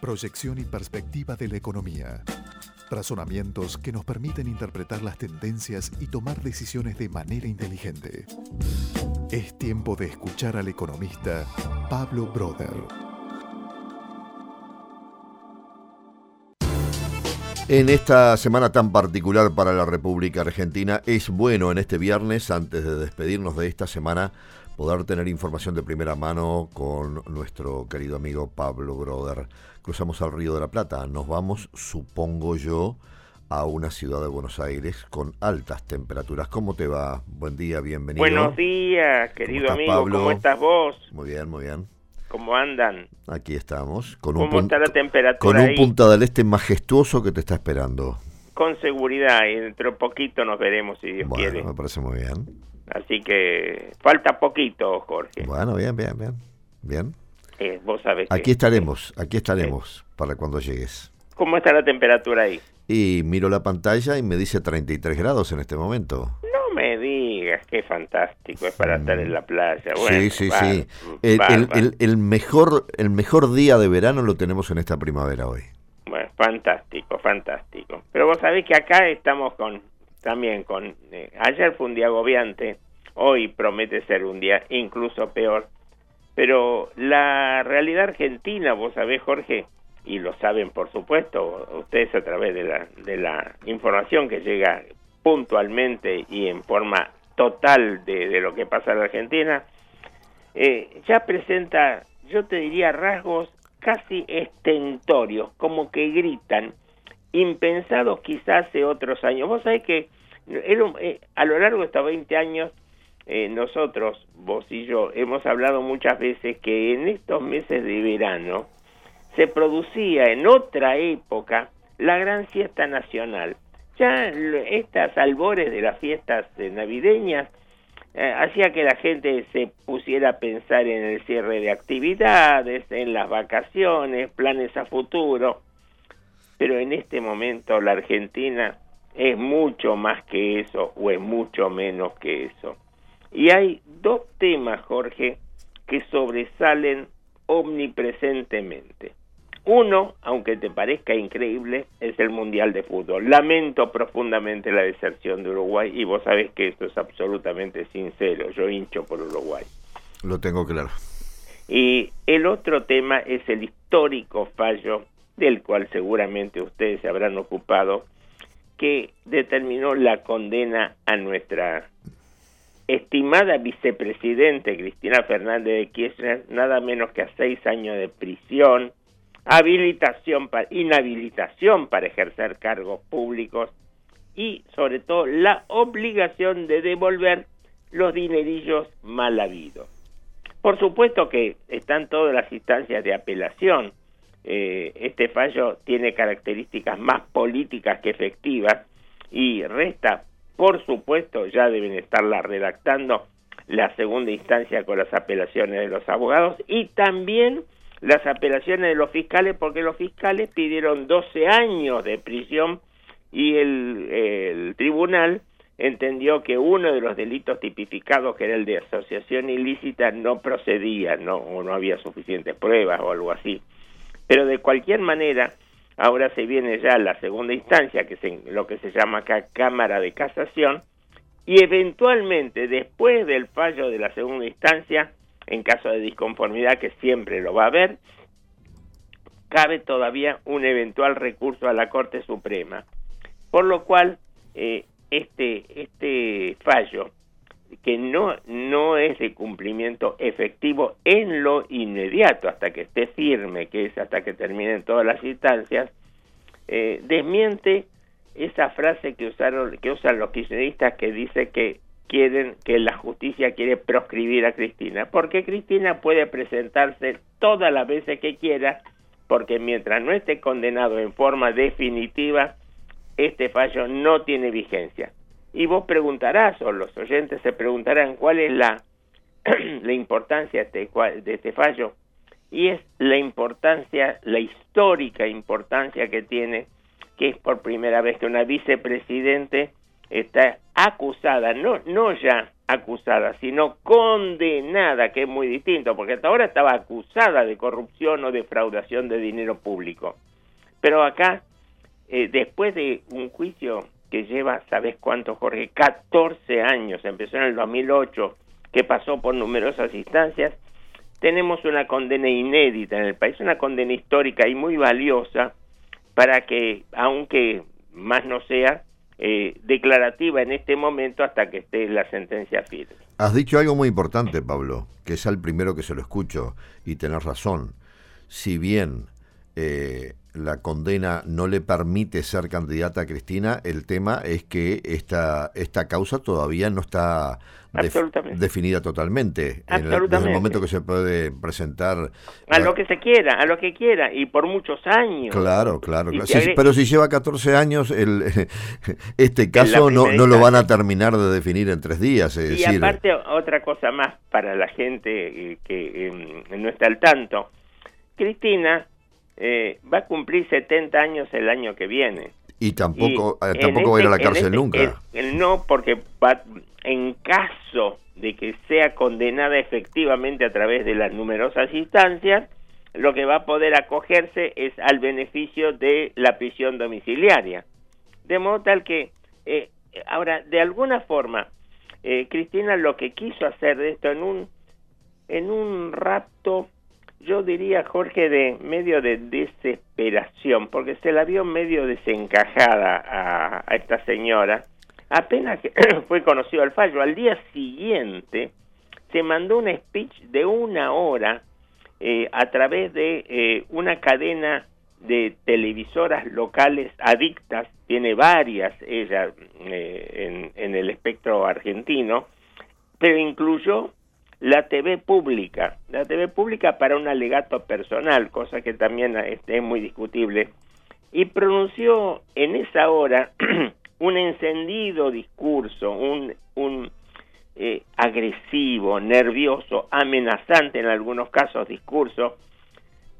proyección y perspectiva de la economía. Razonamientos que nos permiten interpretar las tendencias y tomar decisiones de manera inteligente. Es tiempo de escuchar al economista Pablo Broder. En esta semana tan particular para la República Argentina, es bueno en este viernes, antes de despedirnos de esta semana, poder tener información de primera mano con nuestro querido amigo Pablo Broder. Cruzamos al Río de la Plata, nos vamos, supongo yo, a una ciudad de Buenos Aires con altas temperaturas. ¿Cómo te va? Buen día, bienvenido. Buenos días, querido amigo. ¿Cómo estás vos? Muy bien, muy bien. ¿Cómo andan? Aquí estamos. Con ¿Cómo un está la temperatura Con un? Punta del Este majestuoso que te está esperando. Con seguridad, y dentro de poquito nos veremos si Dios Bueno, quiere. me parece muy bien. Así que falta poquito, Jorge. Bueno, bien, bien, bien. Bien. Eh, vos sabés que- Aquí estaremos, aquí estaremos para cuando llegues. ¿Cómo está la temperatura ahí? Y miro la pantalla y me dice 33 grados en este momento. No me digas, qué fantástico es para estar en la playa. Bueno, Mm. sí, sí, sí. El, el- el mejor, el mejor día de verano lo tenemos en esta primavera hoy. Bueno, fantástico, fantástico. Pero vos sabés que acá estamos con también con eh, ayer fue un día agobiante, hoy promete ser un día incluso peor. Pero la realidad argentina, vos sabés, Jorge, y lo saben por supuesto ustedes a través de la de la información que llega puntualmente y en forma total de, lo que pasa en la Argentina, eh, ya presenta, yo te diría, rasgos casi estentorios, como que gritan, impensados quizás hace otros años. Vos sabés que eh, a lo largo de estos 20 años, eh, nosotros, vos y yo, hemos hablado muchas veces que en estos meses de verano se producía en otra época la gran fiesta nacional. Ya estas albores de las fiestas navideñas eh, hacía que la gente se pusiera a pensar en el cierre de actividades, en las vacaciones, planes a futuro. Pero en este momento la Argentina es mucho más que eso o es mucho menos que eso. Y hay dos temas, Jorge, que sobresalen omnipresentemente. Uno, aunque te parezca increíble, es el Mundial de Fútbol. Lamento profundamente la deserción de Uruguay y vos sabés que esto es absolutamente sincero. Yo hincho por Uruguay. Lo tengo claro. Y el otro tema es el histórico fallo del cual seguramente ustedes se habrán ocupado, que determinó la condena a nuestra estimada vicepresidente Cristina Fernández de Kirchner, nada menos que a seis años de prisión, habilitación inhabilitación para ejercer cargos públicos y sobre todo la obligación de devolver los dinerillos mal habidos. Por supuesto que están todas las instancias de apelación. Eh, este fallo tiene características más políticas que efectivas y resta, por supuesto, ya deben estarla redactando la segunda instancia con las apelaciones de los abogados y también las apelaciones de los fiscales porque los fiscales pidieron 12 años de prisión y el, el tribunal entendió que uno de los delitos tipificados, que era el de asociación ilícita, no procedía, no, o no había suficientes pruebas o algo así. Pero de cualquier manera, ahora se viene ya la segunda instancia, que es lo que se llama acá Cámara de Casación, y eventualmente, después del fallo de la segunda instancia, en caso de disconformidad, que siempre lo va a haber, cabe todavía un eventual recurso a la Corte Suprema. Por lo cual, eh, este, este fallo, que no, no es de cumplimiento efectivo en lo inmediato, hasta que esté firme, que es hasta que terminen todas las instancias, eh, desmiente esa frase que usaron que usan los kirchneristas que dice que quieren que la justicia quiere proscribir a Cristina, porque Cristina puede presentarse todas las veces que quiera, porque mientras no esté condenado en forma definitiva, este fallo no tiene vigencia. Y vos preguntarás, o los oyentes se preguntarán, cuál es la, la importancia de este, de este fallo. Y es la importancia, la histórica importancia que tiene, que es por primera vez que una vicepresidente está acusada, no, no ya acusada, sino condenada, que es muy distinto, porque hasta ahora estaba acusada de corrupción o defraudación de dinero público. Pero acá, eh, después de un juicio que lleva, ¿sabes cuánto, Jorge? 14 años, empezó en el 2008, que pasó por numerosas instancias, tenemos una condena inédita en el país, una condena histórica y muy valiosa para que, aunque más no sea, eh, declarativa en este momento hasta que esté la sentencia firme. Has dicho algo muy importante, Pablo, que es el primero que se lo escucho, y tenés razón. Si bien eh, la condena no le permite ser candidata a Cristina, el tema es que esta, esta causa todavía no está definida totalmente. En el, momento que se puede presentar. A lo que se quiera, a lo que quiera, y por muchos años. Claro, claro. pero si lleva 14 años, el, este caso no, no lo van a terminar de definir en tres días. y aparte, otra cosa más para la gente eh, que eh, no está al tanto. Cristina eh, va a cumplir 70 años el año que viene. Y tampoco, eh, tampoco va a ir a la este, cárcel este, nunca. no, porque en caso de que sea condenada efectivamente a través de las numerosas instancias, lo que va a poder acogerse es al beneficio de la prisión domiciliaria. De modo tal que, eh, ahora, de alguna forma, Cristina lo que quiso hacer de esto en un, en un rato yo diría, Jorge, de medio de desesperación, porque se la vio medio desencajada a, esta señora. Apenas que fue conocido el fallo, al día siguiente se mandó un speech de una hora eh, a través de eh, una cadena de televisoras locales adictas, tiene varias ella eh, en, en el espectro argentino, pero incluyó la TV pública, la TV pública para un alegato personal, cosa que también este, es muy discutible, y pronunció en esa hora un encendido discurso, un, un eh, agresivo, nervioso, amenazante en algunos casos discurso,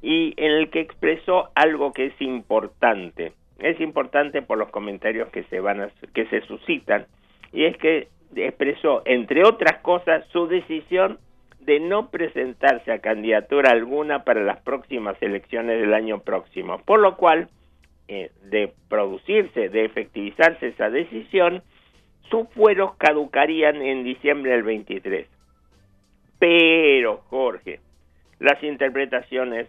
y en el que expresó algo que es importante. Es importante por los comentarios que se van a, que se suscitan, y es que expresó, entre otras cosas, su decisión de no presentarse a candidatura alguna para las próximas elecciones del año próximo, por lo cual, eh, de producirse, de efectivizarse esa decisión, sus fueros caducarían en diciembre del 23. Pero, Jorge, las interpretaciones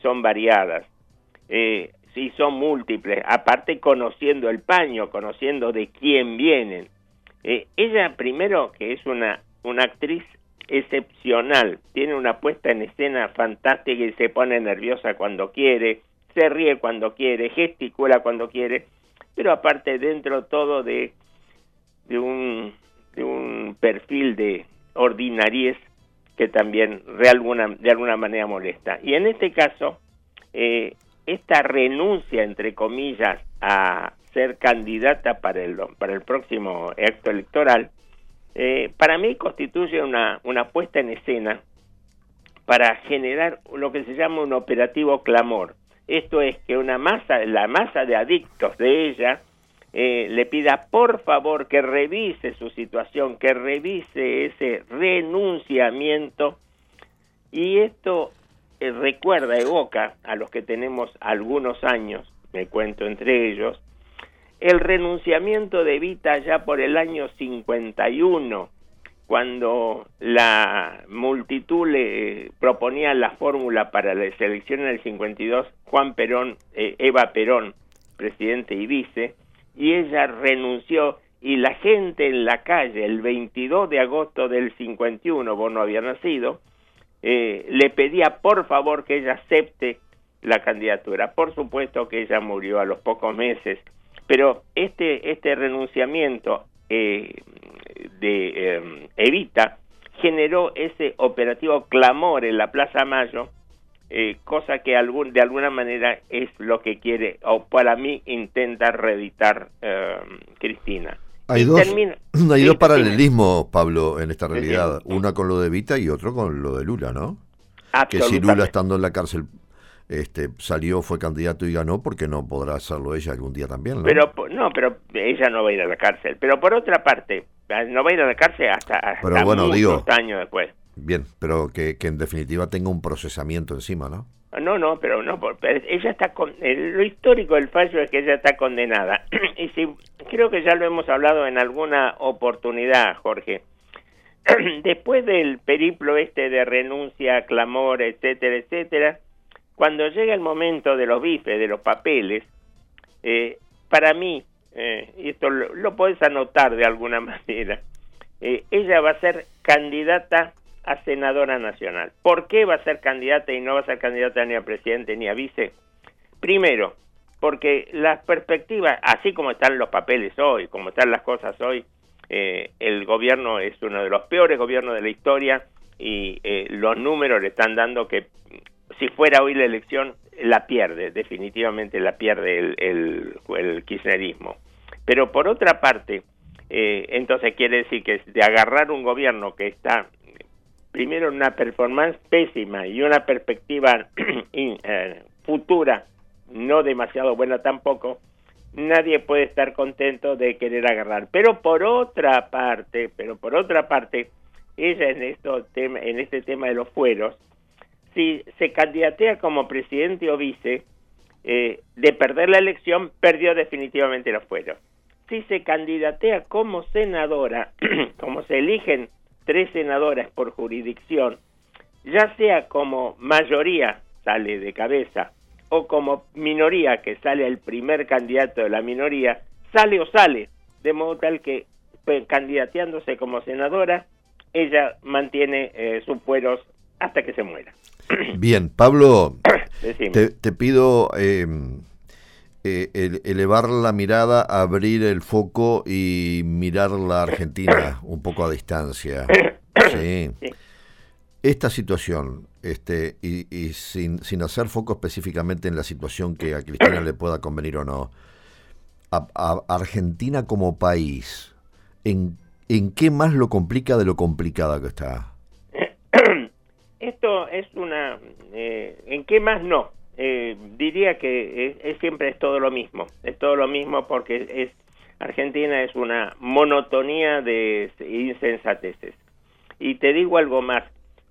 son variadas eh, y son múltiples, aparte conociendo el paño, conociendo de quién vienen. Eh, ella primero que es una, una actriz excepcional, tiene una puesta en escena fantástica y se pone nerviosa cuando quiere, se ríe cuando quiere, gesticula cuando quiere, pero aparte dentro todo de, de, un, de un perfil de ordinariez que también de alguna, de alguna manera molesta. Y en este caso, eh, esta renuncia, entre comillas, a ser candidata para el, para el próximo acto electoral, eh, para mí constituye una, una puesta en escena para generar lo que se llama un operativo clamor. Esto es que una masa, la masa de adictos de ella, eh, le pida por favor que revise su situación, que revise ese renunciamiento y esto eh, recuerda, evoca a los que tenemos algunos años, me cuento entre ellos, el renunciamiento de Vita ya por el año 51, cuando la multitud le proponía la fórmula para la selección en el 52, Juan Perón, eh, Eva Perón, presidente y vice, y ella renunció y la gente en la calle el 22 de agosto del 51, vos no había nacido, eh, le pedía por favor que ella acepte la candidatura. Por supuesto que ella murió a los pocos meses pero este, este renunciamiento eh, de eh, Evita generó ese operativo clamor en la Plaza Mayo, eh, cosa que algún, de alguna manera es lo que quiere, o para mí intenta reeditar Cristina. Hay dos, hay dos paralelismos, Pablo, en esta realidad. Una con lo de Evita y otro con lo de Lula, ¿no? Que si Lula estando en la cárcel este, salió, fue candidato y ganó, porque no podrá hacerlo ella algún día también. ¿no? Pero no, pero ella no va a ir a la cárcel. Pero por otra parte, no va a ir a la cárcel hasta, hasta bueno, muchos años después. Bien, pero que, que en definitiva tenga un procesamiento encima, ¿no? No, no, pero no, ella está con, lo histórico del fallo es que ella está condenada. y si creo que ya lo hemos hablado en alguna oportunidad, Jorge. Después del periplo este de renuncia, clamor, etcétera, etcétera, cuando llega el momento de los bifes, de los papeles, eh, para mí, eh, y esto lo, lo puedes anotar de alguna manera, eh, ella va a ser candidata a senadora nacional. ¿Por qué va a ser candidata y no va a ser candidata ni a presidente ni a vice? Primero, porque las perspectivas, así como están los papeles hoy, como están las cosas hoy, eh, el gobierno es uno de los peores gobiernos de la historia y eh, los números le están dando que si fuera hoy la elección la pierde, definitivamente la pierde el, el, kirchnerismo. Pero por otra parte, eh, entonces quiere decir que de agarrar un gobierno que está primero una performance pésima y una perspectiva eh, futura no demasiado buena tampoco, nadie puede estar contento de querer agarrar. Pero por otra parte, pero por otra parte, ella en, esto, en este tema de los fueros, si se candidatea como presidente o vice, eh, de perder la elección, perdió definitivamente los fueros. Si se candidatea como senadora, como se eligen tres senadoras por jurisdicción, ya sea como mayoría sale de cabeza o como minoría que sale el primer candidato de la minoría, sale o sale, de modo tal que pues, candidateándose como senadora, ella mantiene eh, sus fueros hasta que se muera. Bien, Pablo, te, pido em, eh, elevar la mirada, abrir el foco y mirar la Argentina un poco a distancia. Sí. Esta situación, este, y, sin, sin, hacer foco específicamente en la situación que a Cristina le pueda convenir o no, a, Argentina como país, ¿en, ¿en qué más lo complica de lo complicada que está? Esto es una... Eh, ¿En qué más no? Eh, diría que es, siempre es todo lo mismo, es todo lo mismo porque es Argentina es una monotonía de insensateces. Y te digo algo más,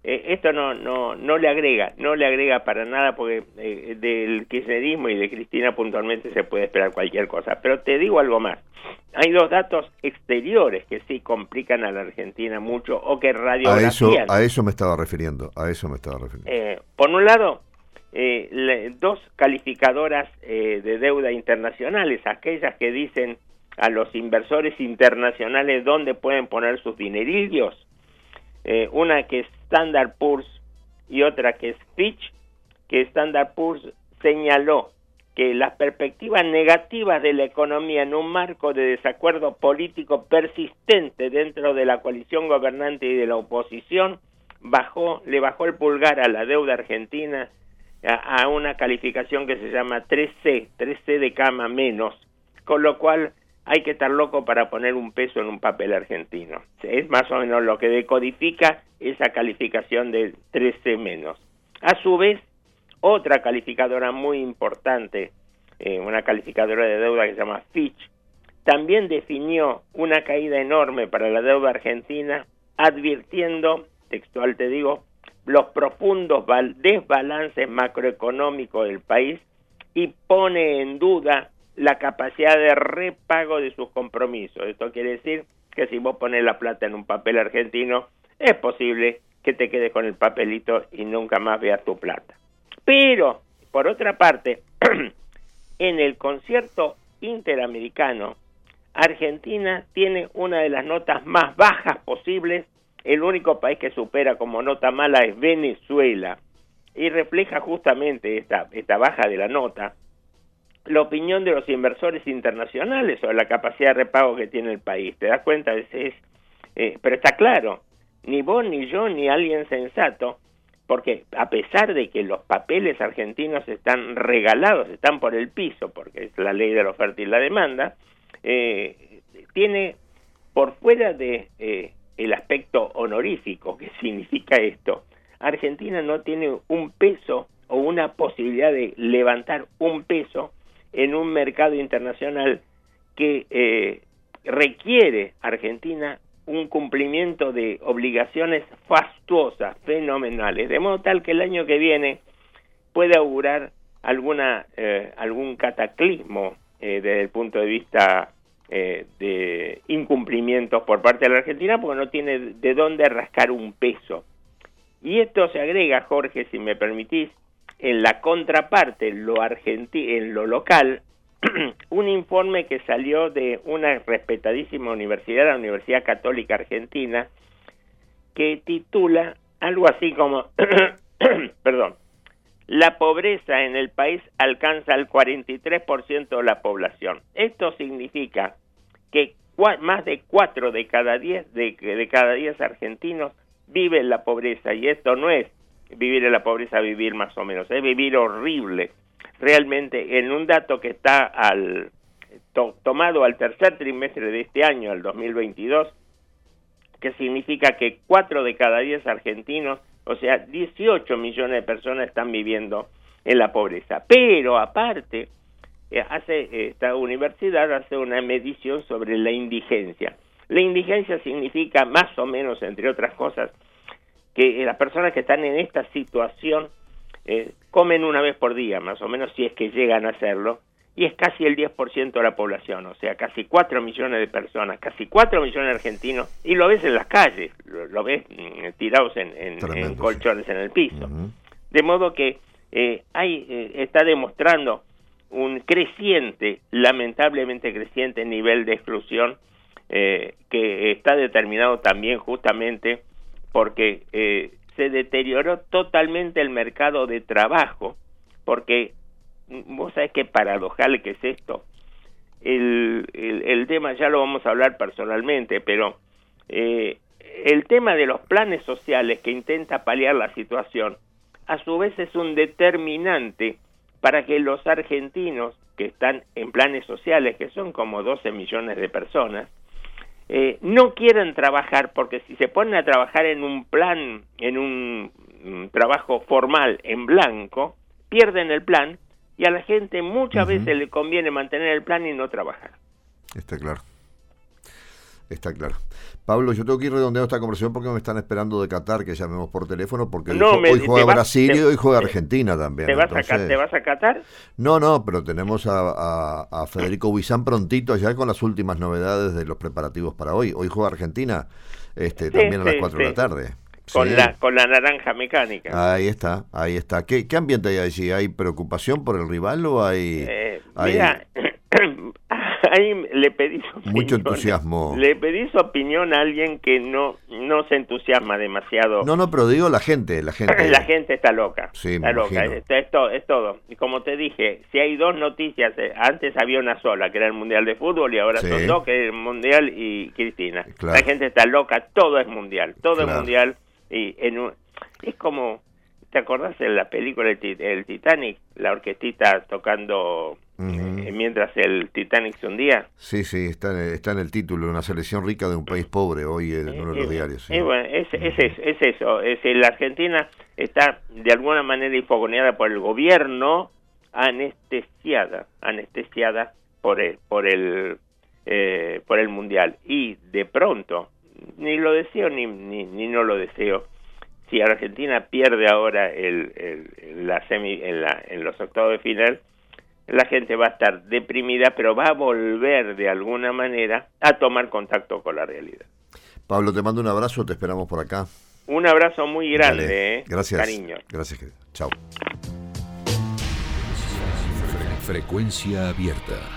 eh, esto no, no, no le agrega, no le agrega para nada porque eh, del kirchnerismo y de Cristina puntualmente se puede esperar cualquier cosa. Pero te digo algo más, hay dos datos exteriores que sí complican a la Argentina mucho o que radiografían. A eso, a eso me estaba refiriendo, a eso me estaba refiriendo. por un lado, eh, dos calificadoras eh, de deuda internacionales, aquellas que dicen a los inversores internacionales dónde pueden poner sus dinerillos, eh, una que es Standard Poor's y otra que es Fitch, que Standard Poor's señaló que las perspectivas negativas de la economía en un marco de desacuerdo político persistente dentro de la coalición gobernante y de la oposición bajó, le bajó el pulgar a la deuda argentina a, una calificación que se llama 3C, 3C de cama menos, con lo cual hay que estar loco para poner un peso en un papel argentino. Es más o menos lo que decodifica esa calificación de 3C menos. A su vez, otra calificadora muy importante, eh, una calificadora de deuda que se llama Fitch, también definió una caída enorme para la deuda argentina, advirtiendo, textual te digo, los profundos desbalances macroeconómicos del país y pone en duda la capacidad de repago de sus compromisos. Esto quiere decir que si vos pones la plata en un papel argentino, es posible que te quedes con el papelito y nunca más veas tu plata. Pero, por otra parte, en el concierto interamericano, Argentina tiene una de las notas más bajas posibles el único país que supera como nota mala es Venezuela y refleja justamente esta, esta baja de la nota la opinión de los inversores internacionales sobre la capacidad de repago que tiene el país. ¿Te das cuenta? Es, eh, pero está claro, ni vos, ni yo, ni alguien sensato, porque a pesar de que los papeles argentinos están regalados, están por el piso, porque es la ley de la oferta y la demanda, eh, tiene por fuera de eh, el aspecto honorífico que significa esto. Argentina no tiene un peso o una posibilidad de levantar un peso en un mercado internacional que eh, requiere Argentina un cumplimiento de obligaciones fastuosas, fenomenales, de modo tal que el año que viene puede augurar alguna eh, algún cataclismo eh, desde el punto de vista eh, de incumplimientos por parte de la Argentina porque no tiene de dónde rascar un peso. Y esto se agrega, Jorge, si me permitís, en la contraparte, en lo, en lo local, un informe que salió de una respetadísima universidad, la Universidad Católica Argentina, que titula algo así como, perdón, la pobreza en el país alcanza el 43% de la población. Esto significa que más de 4 de cada 10 de, de cada 10 argentinos viven la pobreza y esto no es vivir en la pobreza, vivir más o menos, es vivir horrible. Realmente en un dato que está al tomado al tercer trimestre de este año, al 2022, que significa que 4 de cada 10 argentinos o sea, 18 millones de personas están viviendo en la pobreza. Pero aparte, eh, hace esta universidad hace una medición sobre la indigencia. La indigencia significa más o menos, entre otras cosas, que las personas que están en esta situación eh, comen una vez por día, más o menos, si es que llegan a hacerlo, y es casi el 10% de la población, o sea, casi 4 millones de personas, casi 4 millones de argentinos, y lo ves en las calles, lo, ves mm, tirados en, colchones en el piso. De modo que eh, hay, eh, está demostrando un creciente, lamentablemente creciente nivel de exclusión eh, que está determinado también justamente porque se deterioró totalmente el mercado de trabajo, porque vos sabés qué paradojal que es esto. El, el, tema ya lo vamos a hablar personalmente, pero eh, el tema de los planes sociales que intenta paliar la situación, a su vez es un determinante para que los argentinos que están en planes sociales, que son como 12 millones de personas, eh, no quieran trabajar porque si se ponen a trabajar en un plan, en un trabajo formal en blanco, pierden el plan y a la gente muchas veces le conviene mantener el plan y no trabajar. Está claro. Está claro. Pablo, yo tengo que ir redondeando esta conversación porque me están esperando de Qatar que llamemos por teléfono porque hoy, juega Brasil y hoy juega Argentina también. ¿te vas, a, ¿Te vas, a, Qatar? No, no, pero tenemos a, Federico Huizán prontito ya con las últimas novedades de los preparativos para hoy. Hoy juega Argentina este, también a las 4 de la tarde con, la, con la naranja mecánica. Ahí está, ahí está. ¿Qué, qué ambiente hay allí? ¿Hay preocupación por el rival o hay...? Eh, Mira, ahí le pedí mucho entusiasmo. Le pedí su opinión a alguien que no no se entusiasma demasiado. No, no, pero digo la gente, la gente. la gente está loca. Sí, está loca. Es, todo, Y como te dije, si hay dos noticias, eh, antes había una sola, que era el Mundial de Fútbol, y ahora son dos, que es el Mundial y Cristina. La gente está loca, todo es mundial, todo es mundial y en es como, ¿te acordás de la película El, Titanic? La orquestita tocando eh, mientras el Titanic se hundía. Sí, sí, está, está en el título, una selección rica de un país pobre hoy en uno de los diarios. bueno, es, es, es, eso, es la Argentina está de alguna manera infogoneada por el gobierno, anestesiada, anestesiada por el, por el, eh, por el mundial y de pronto ni lo deseo ni, ni, no lo deseo. Si Argentina pierde ahora el, el, la semi, en, la, en los octavos de final, la gente va a estar deprimida, pero va a volver de alguna manera a tomar contacto con la realidad. Pablo, te mando un abrazo, te esperamos por acá. Un abrazo muy grande, ¿eh? Gracias. Cariño. Gracias, Chao. Frecuencia abierta.